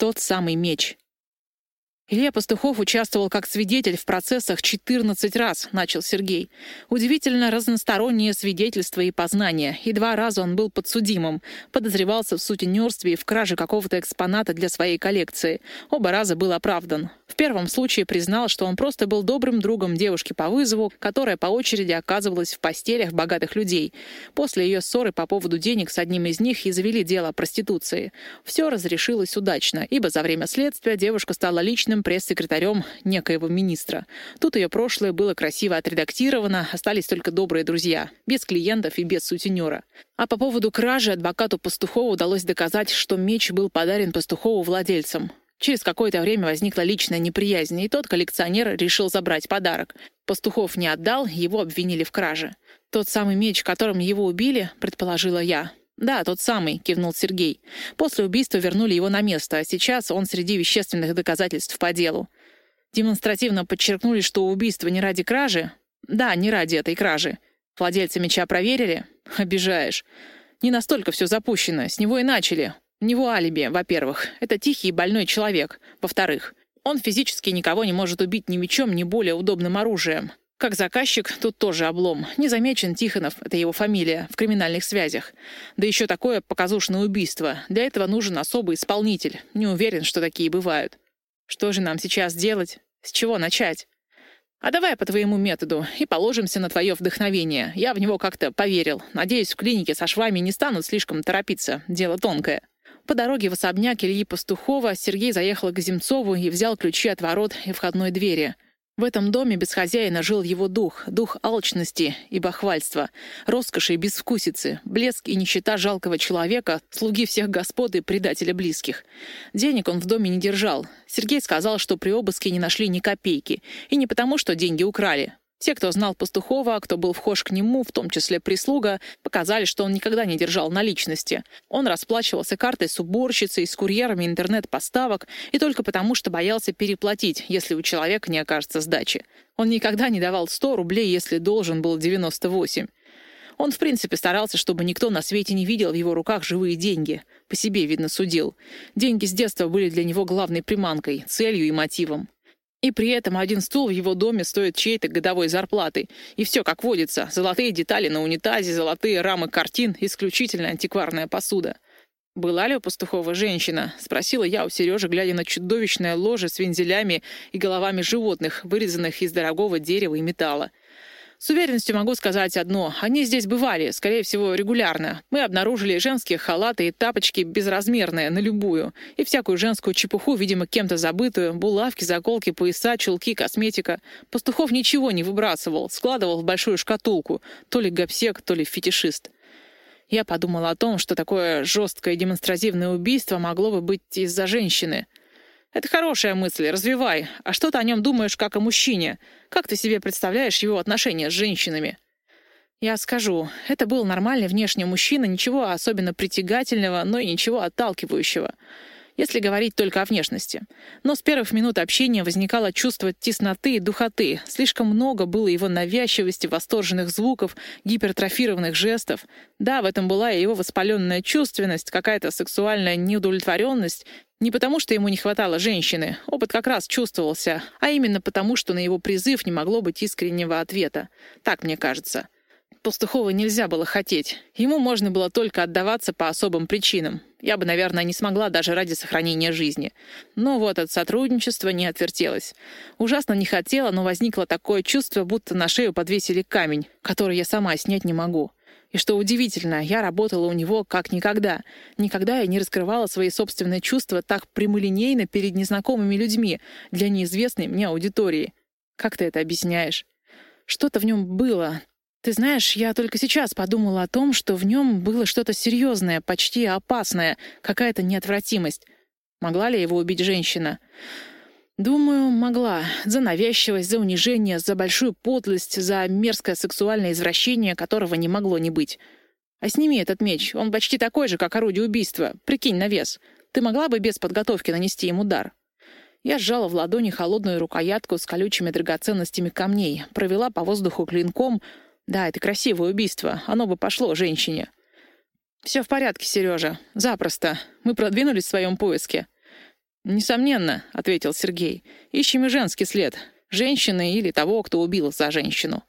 Тот самый меч. Илья Пастухов участвовал как свидетель в процессах 14 раз, начал Сергей. Удивительно разносторонние свидетельства и познания. И два раза он был подсудимым. Подозревался в сутенерстве и в краже какого-то экспоната для своей коллекции. Оба раза был оправдан. В первом случае признал, что он просто был добрым другом девушки по вызову, которая по очереди оказывалась в постелях богатых людей. После ее ссоры по поводу денег с одним из них и завели дело о проституции. Все разрешилось удачно, ибо за время следствия девушка стала личным главным пресс-секретарем некоего министра. Тут ее прошлое было красиво отредактировано, остались только добрые друзья, без клиентов и без сутенера. А по поводу кражи адвокату Пастухову удалось доказать, что меч был подарен Пастухову владельцам. Через какое-то время возникла личная неприязнь, и тот коллекционер решил забрать подарок. Пастухов не отдал, его обвинили в краже. Тот самый меч, которым его убили, предположила я. «Да, тот самый», — кивнул Сергей. «После убийства вернули его на место, а сейчас он среди вещественных доказательств по делу. Демонстративно подчеркнули, что убийство не ради кражи. Да, не ради этой кражи. Владельца меча проверили? Обижаешь. Не настолько все запущено, с него и начали. У него алиби, во-первых. Это тихий и больной человек. Во-вторых, он физически никого не может убить ни мечом, ни более удобным оружием. Как заказчик, тут тоже облом. Незамечен Тихонов, это его фамилия, в криминальных связях. Да еще такое показушное убийство. Для этого нужен особый исполнитель. Не уверен, что такие бывают. Что же нам сейчас делать? С чего начать? А давай по твоему методу и положимся на твое вдохновение. Я в него как-то поверил. Надеюсь, в клинике со швами не станут слишком торопиться. Дело тонкое. По дороге в особняк Ильи Пастухова Сергей заехал к Земцову и взял ключи от ворот и входной двери — в этом доме без хозяина жил его дух, дух алчности и бахвальства, роскоши и безвкусицы, блеск и нищета жалкого человека, слуги всех господ и предателя близких. Денег он в доме не держал. Сергей сказал, что при обыске не нашли ни копейки. И не потому, что деньги украли. Те, кто знал Пастухова, кто был вхож к нему, в том числе прислуга, показали, что он никогда не держал наличности. Он расплачивался картой с уборщицей, с курьерами интернет-поставок и только потому, что боялся переплатить, если у человека не окажется сдачи. Он никогда не давал 100 рублей, если должен был 98. Он, в принципе, старался, чтобы никто на свете не видел в его руках живые деньги. По себе, видно, судил. Деньги с детства были для него главной приманкой, целью и мотивом. И при этом один стул в его доме стоит чьей-то годовой зарплаты. И все как водится. Золотые детали на унитазе, золотые рамы картин, исключительно антикварная посуда. «Была ли у Пастухова женщина?» — спросила я у Сережи, глядя на чудовищное ложе с вензелями и головами животных, вырезанных из дорогого дерева и металла. С уверенностью могу сказать одно. Они здесь бывали, скорее всего, регулярно. Мы обнаружили женские халаты и тапочки безразмерные, на любую. И всякую женскую чепуху, видимо, кем-то забытую. Булавки, заколки, пояса, чулки, косметика. Пастухов ничего не выбрасывал, складывал в большую шкатулку. То ли гопсек, то ли фетишист. Я подумала о том, что такое жесткое демонстративное убийство могло бы быть из-за женщины — это хорошая мысль, развивай. А что ты о нем думаешь как о мужчине? Как ты себе представляешь его отношения с женщинами? Я скажу, это был нормальный внешний мужчина, ничего особенно притягательного, но и ничего отталкивающего если говорить только о внешности. Но с первых минут общения возникало чувство тесноты и духоты. Слишком много было его навязчивости, восторженных звуков, гипертрофированных жестов. Да, в этом была и его воспаленная чувственность, какая-то сексуальная неудовлетворенность, не потому, что ему не хватало женщины, опыт как раз чувствовался, а именно потому, что на его призыв не могло быть искреннего ответа. Так мне кажется. Пастухова нельзя было хотеть. Ему можно было только отдаваться по особым причинам. Я бы, наверное, не смогла даже ради сохранения жизни. Но вот от сотрудничества не отвертелась. Ужасно не хотела, но возникло такое чувство, будто на шею подвесили камень, который я сама снять не могу. И что удивительно, я работала у него как никогда. Никогда я не раскрывала свои собственные чувства так прямолинейно перед незнакомыми людьми, для неизвестной мне аудитории. Как ты это объясняешь? Что-то в нем было, ты знаешь, я только сейчас подумала о том, что в нем было что-то серьезное, почти опасное, какая-то неотвратимость. Могла ли его убить женщина? Думаю, могла. За навязчивость, за унижение, за большую подлость, за мерзкое сексуальное извращение, которого не могло не быть. А сними этот меч, он почти такой же, как орудие убийства. Прикинь на вес. Ты могла бы без подготовки нанести им удар? Я сжала в ладони холодную рукоятку с колючими драгоценностями камней, провела по воздуху клинком — да, это красивое убийство. Оно бы пошло женщине. Все в порядке, Сережа. Запросто. Мы продвинулись в своем поиске. «Несомненно», — ответил Сергей. «Ищем и женский след. Женщины или того, кто убил за женщину».